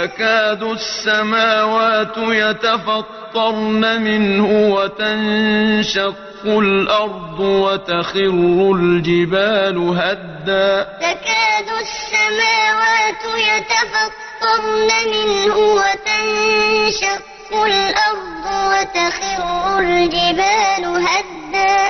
تكاد السماوات يتفطرن منه وتنشق الأرض وتخر الجبال هدا. تكاد السماوات يتفطرن منه وتنشق الأرض وتخر الجبال هدا.